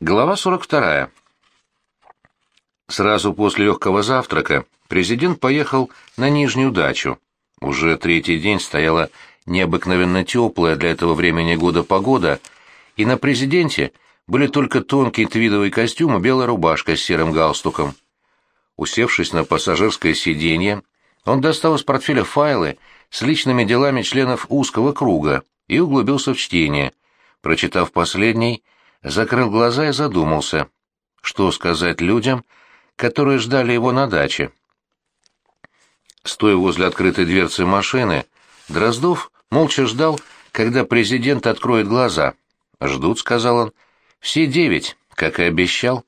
Глава 42. Сразу после легкого завтрака президент поехал на Нижнюю дачу. Уже третий день стояла необыкновенно теплая для этого времени года погода, и на президенте были только тонкий твидовый костюм и белая рубашка с серым галстуком. Усевшись на пассажирское сиденье, он достал из портфеля файлы с личными делами членов узкого круга и углубился в чтение. Прочитав последний, закрыл глаза и задумался, что сказать людям, которые ждали его на даче. Стоя возле открытой дверцы машины, Дроздов молча ждал, когда президент откроет глаза. «Ждут», — сказал он, — «все девять, как и обещал».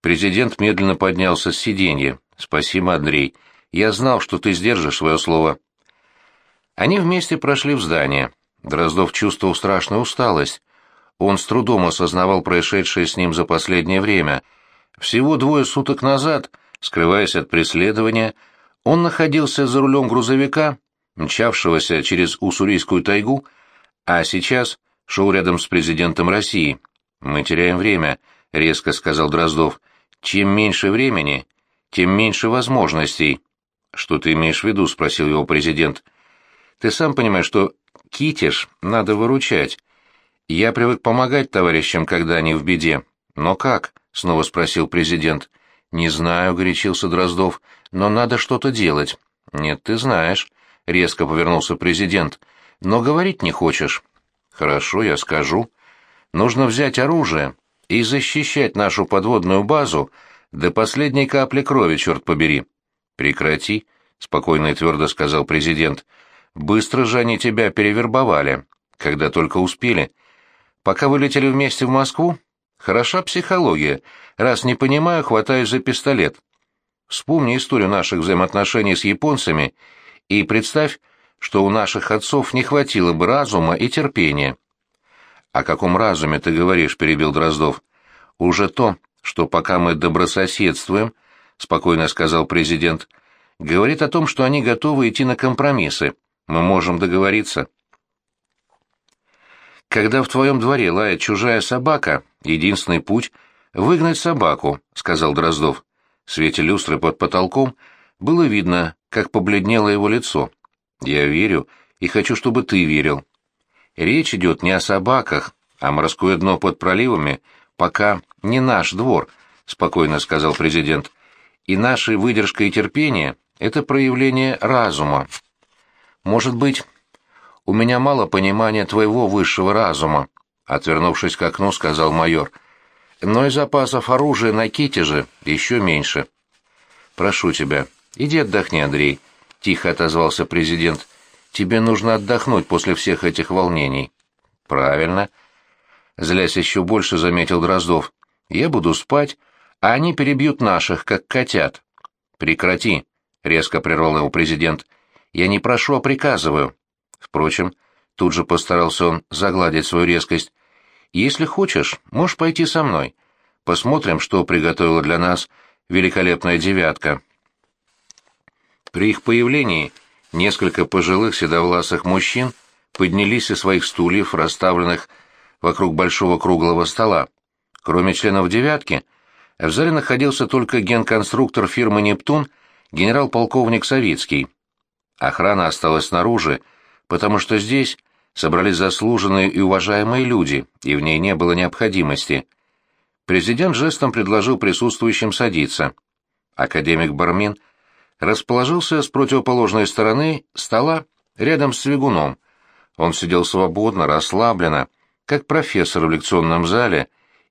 Президент медленно поднялся с сиденья. «Спасибо, Андрей. Я знал, что ты сдержишь свое слово». Они вместе прошли в здание. Дроздов чувствовал страшную усталость. Он с трудом осознавал происшедшее с ним за последнее время. Всего двое суток назад, скрываясь от преследования, он находился за рулем грузовика, мчавшегося через Уссурийскую тайгу, а сейчас шел рядом с президентом России. «Мы теряем время», — резко сказал Дроздов. «Чем меньше времени, тем меньше возможностей». «Что ты имеешь в виду?» — спросил его президент. «Ты сам понимаешь, что китиш надо выручать. Я привык помогать товарищам, когда они в беде. Но как? снова спросил президент. Не знаю, горячился Дроздов, но надо что-то делать. Нет, ты знаешь, резко повернулся президент. Но говорить не хочешь. Хорошо, я скажу. Нужно взять оружие и защищать нашу подводную базу до последней капли крови, черт побери. Прекрати, спокойно и твердо сказал президент. Быстро же они тебя перевербовали, когда только успели. Пока вы летели вместе в Москву? Хороша психология. Раз не понимаю, хватаюсь за пистолет. Вспомни историю наших взаимоотношений с японцами и представь, что у наших отцов не хватило бы разума и терпения. «О каком разуме ты говоришь?» — перебил Дроздов. «Уже то, что пока мы добрососедствуем», — спокойно сказал президент, — «говорит о том, что они готовы идти на компромиссы. Мы можем договориться». Когда в твоем дворе лает чужая собака, единственный путь — выгнать собаку, — сказал Дроздов. В свете люстры под потолком было видно, как побледнело его лицо. Я верю и хочу, чтобы ты верил. Речь идет не о собаках, а морское дно под проливами пока не наш двор, — спокойно сказал президент. И наша выдержка и терпение — это проявление разума. Может быть, у меня мало понимания твоего высшего разума», — отвернувшись к окну, сказал майор. «Но и запасов оружия на Китеже еще меньше». «Прошу тебя, иди отдохни, Андрей», — тихо отозвался президент. «Тебе нужно отдохнуть после всех этих волнений». «Правильно». Злясь еще больше, заметил Дроздов. «Я буду спать, а они перебьют наших, как котят». «Прекрати», — резко прервал его президент. «Я не прошу, а приказываю. Впрочем, тут же постарался он загладить свою резкость. «Если хочешь, можешь пойти со мной. Посмотрим, что приготовила для нас великолепная девятка». При их появлении несколько пожилых седовласых мужчин поднялись из своих стульев, расставленных вокруг большого круглого стола. Кроме членов «девятки», в зале находился только генконструктор фирмы «Нептун» генерал-полковник Савицкий. Охрана осталась снаружи, потому что здесь собрались заслуженные и уважаемые люди, и в ней не было необходимости. Президент жестом предложил присутствующим садиться. Академик Бармин расположился с противоположной стороны стола рядом с Свигуном. Он сидел свободно, расслабленно, как профессор в лекционном зале,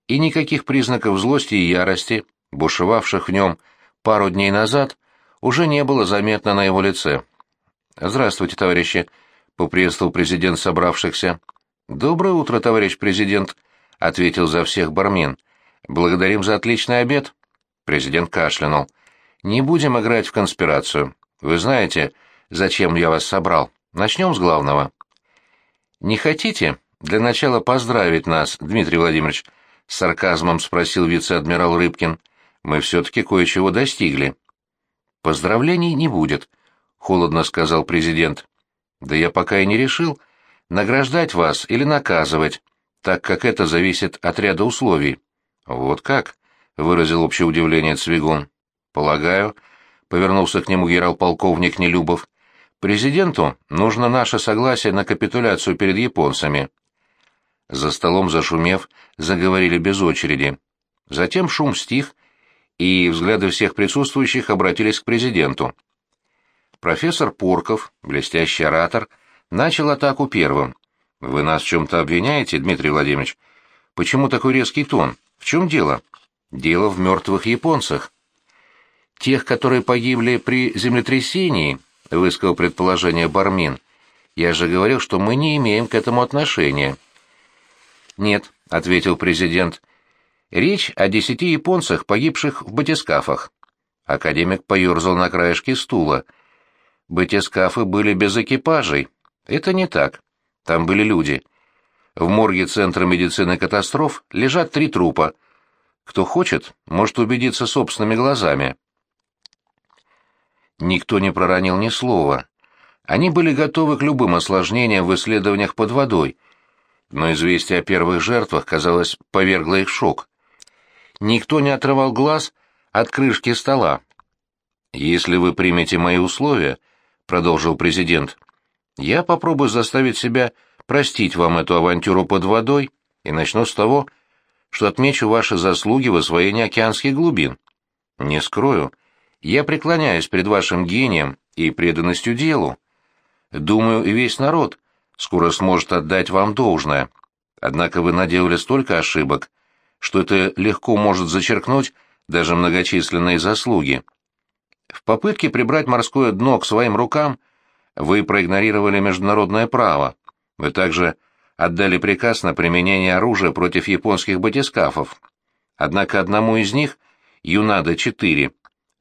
и никаких признаков злости и ярости, бушевавших в нем пару дней назад, уже не было заметно на его лице. «Здравствуйте, товарищи!» Поприветствовал президент собравшихся. «Доброе утро, товарищ президент», — ответил за всех Бармин. «Благодарим за отличный обед». Президент кашлянул. «Не будем играть в конспирацию. Вы знаете, зачем я вас собрал. Начнем с главного». «Не хотите для начала поздравить нас, Дмитрий Владимирович?» — с сарказмом спросил вице-адмирал Рыбкин. «Мы все-таки кое-чего достигли». «Поздравлений не будет», — холодно сказал президент. Да я пока и не решил, награждать вас или наказывать. так как это зависит от ряда условий. Вот как? выразил общее удивление Цвигун. Полагаю, повернулся к нему генерал-полковник Нелюбов. Президенту нужно наше согласие на капитуляцию перед японцами. За столом зашумев, заговорили без очереди. Затем шум стих, и взгляды всех присутствующих обратились к президенту. Профессор Порков, блестящий оратор, начал атаку первым. «Вы нас в чем-то обвиняете, Дмитрий Владимирович? Почему такой резкий тон? В чем дело?» «Дело в мертвых японцах». «Тех, которые погибли при землетрясении», — высказал предположение Бармин. «Я же говорил, что мы не имеем к этому отношения». «Нет», — ответил президент. «Речь о десяти японцах, погибших в батискафах». Академик поерзал на краешке стула. «Батискафы были без экипажей. Это не так. Там были люди. В морге Центра медицины катастроф лежат три трупа. Кто хочет, может убедиться собственными глазами. Никто не проронил ни слова. Они были готовы к любым осложнениям в исследованиях под водой, но известие о первых жертвах, казалось, повергло их шок. Никто не отрывал глаз от крышки стола. «Если вы примете мои условия», — продолжил президент, — я попробую заставить себя простить вам эту авантюру под водой и начну с того, что отмечу ваши заслуги в освоении океанских глубин. Не скрою, я преклоняюсь перед вашим гением и преданностью делу. Думаю, и весь народ скоро сможет отдать вам должное. Однако вы наделали столько ошибок, что это легко может зачеркнуть даже многочисленные заслуги. В попытке прибрать морское дно к своим рукам вы проигнорировали международное право. Вы также отдали приказ на применение оружия против японских батискафов. Однако одному из них, Юнада-4,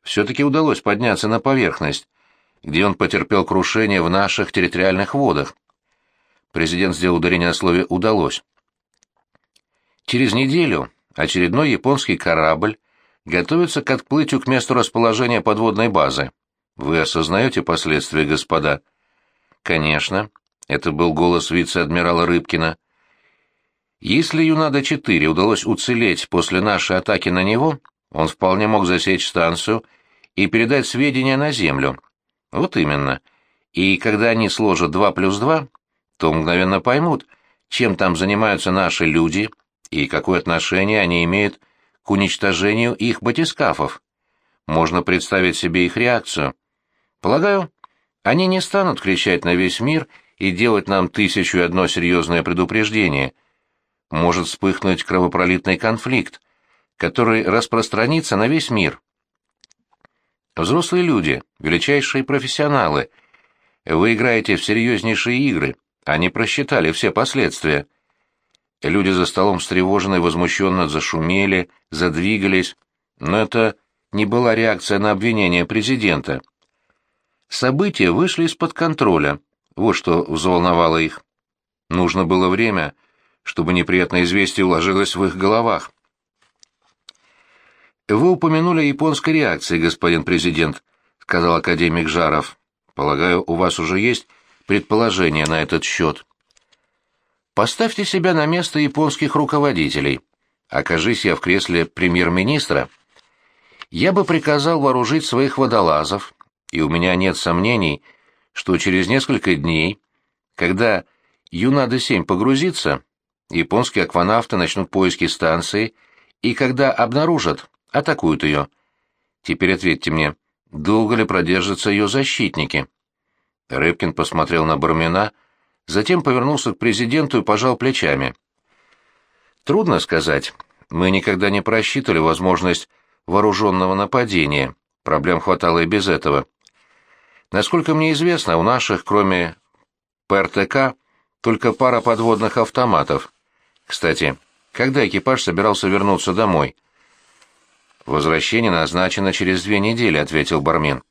все-таки удалось подняться на поверхность, где он потерпел крушение в наших территориальных водах. Президент сделал ударение на слове «удалось». Через неделю очередной японский корабль готовится к отплытию к месту расположения подводной базы. Вы осознаете последствия, господа? Конечно. Это был голос вице-адмирала Рыбкина. Если Юнада-4 удалось уцелеть после нашей атаки на него, он вполне мог засечь станцию и передать сведения на Землю. Вот именно. И когда они сложат 2 плюс 2, то мгновенно поймут, чем там занимаются наши люди и какое отношение они имеют к уничтожению их батискафов. Можно представить себе их реакцию. Полагаю, они не станут кричать на весь мир и делать нам тысячу и одно серьезное предупреждение. Может вспыхнуть кровопролитный конфликт, который распространится на весь мир. Взрослые люди, величайшие профессионалы. Вы играете в серьезнейшие игры, они просчитали все последствия. Люди за столом встревоженно и возмущенно зашумели, задвигались, но это не была реакция на обвинение президента. События вышли из-под контроля. Вот что взволновало их. Нужно было время, чтобы неприятное известие уложилось в их головах. «Вы упомянули о японской реакции, господин президент», — сказал академик Жаров. «Полагаю, у вас уже есть предположение на этот счет». «Поставьте себя на место японских руководителей. Окажись я в кресле премьер-министра. Я бы приказал вооружить своих водолазов, и у меня нет сомнений, что через несколько дней, когда Юнада-7 погрузится, японские акванавты начнут поиски станции, и когда обнаружат, атакуют ее. Теперь ответьте мне, долго ли продержатся ее защитники? Рыбкин посмотрел на Бармина, затем повернулся к президенту и пожал плечами. Трудно сказать. Мы никогда не просчитывали возможность вооруженного нападения. Проблем хватало и без этого. Насколько мне известно, у наших, кроме ПРТК, только пара подводных автоматов. Кстати, когда экипаж собирался вернуться домой? Возвращение назначено через две недели, ответил Бармин.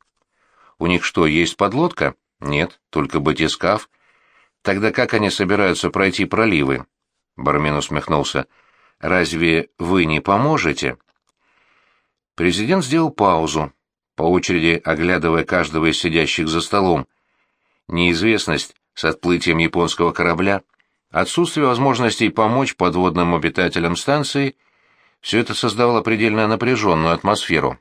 У них что, есть подлодка? Нет, только батискаф. Тогда как они собираются пройти проливы? Бармин усмехнулся. Разве вы не поможете? Президент сделал паузу, по очереди оглядывая каждого из сидящих за столом. Неизвестность с отплытием японского корабля отсутствие возможностей помочь подводным обитателям станции – все это создавало предельно напряженную атмосферу.